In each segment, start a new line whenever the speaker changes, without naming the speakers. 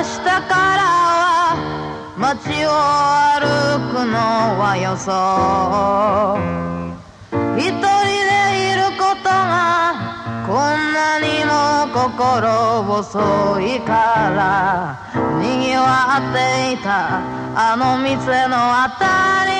明日からは街を歩くのはよそう。一人でいることがこんなにも心細いから。にぎわっていたあの店のあたり。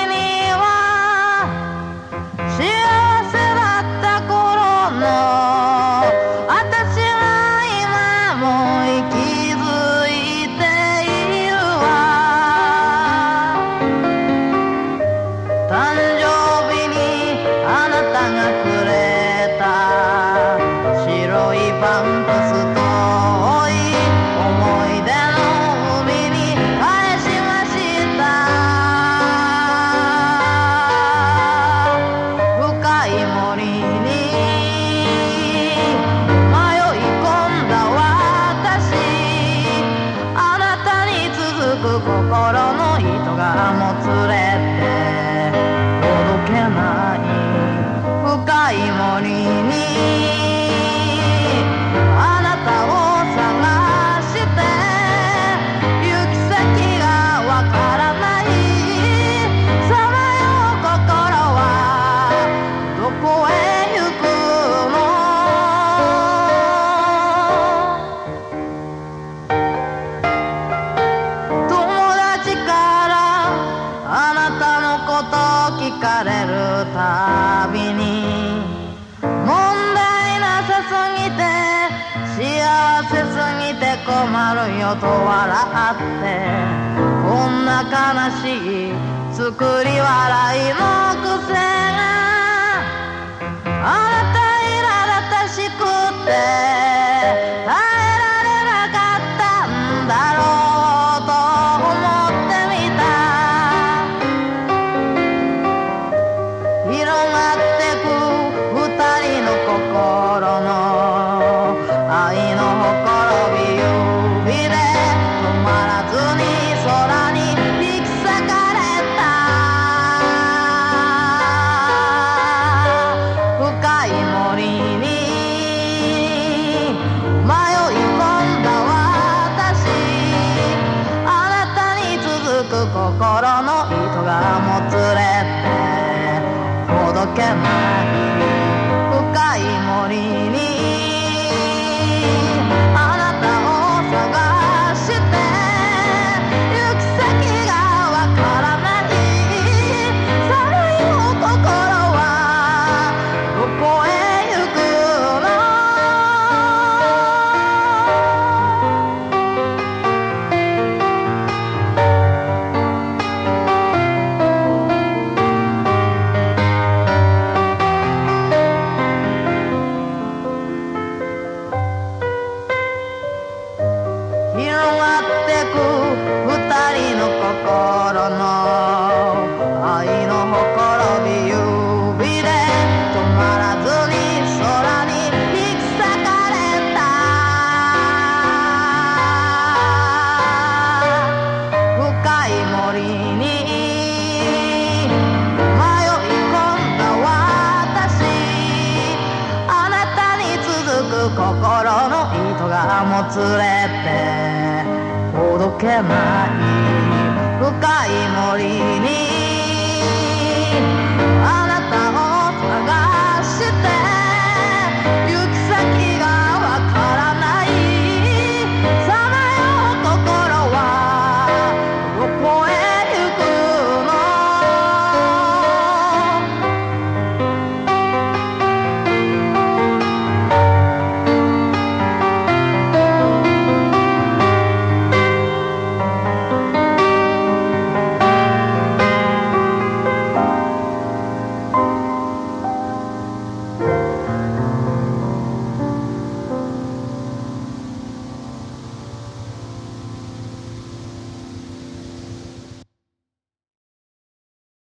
心の糸がもつれぎて困るよと笑ってこんな悲しい作り笑いの癖があなた苛立たしくて耐えられなかったんだろうと思ってみた。広がって心の糸がもつれ広がってく二人の心の愛の誇りがもつれてほどけない深い森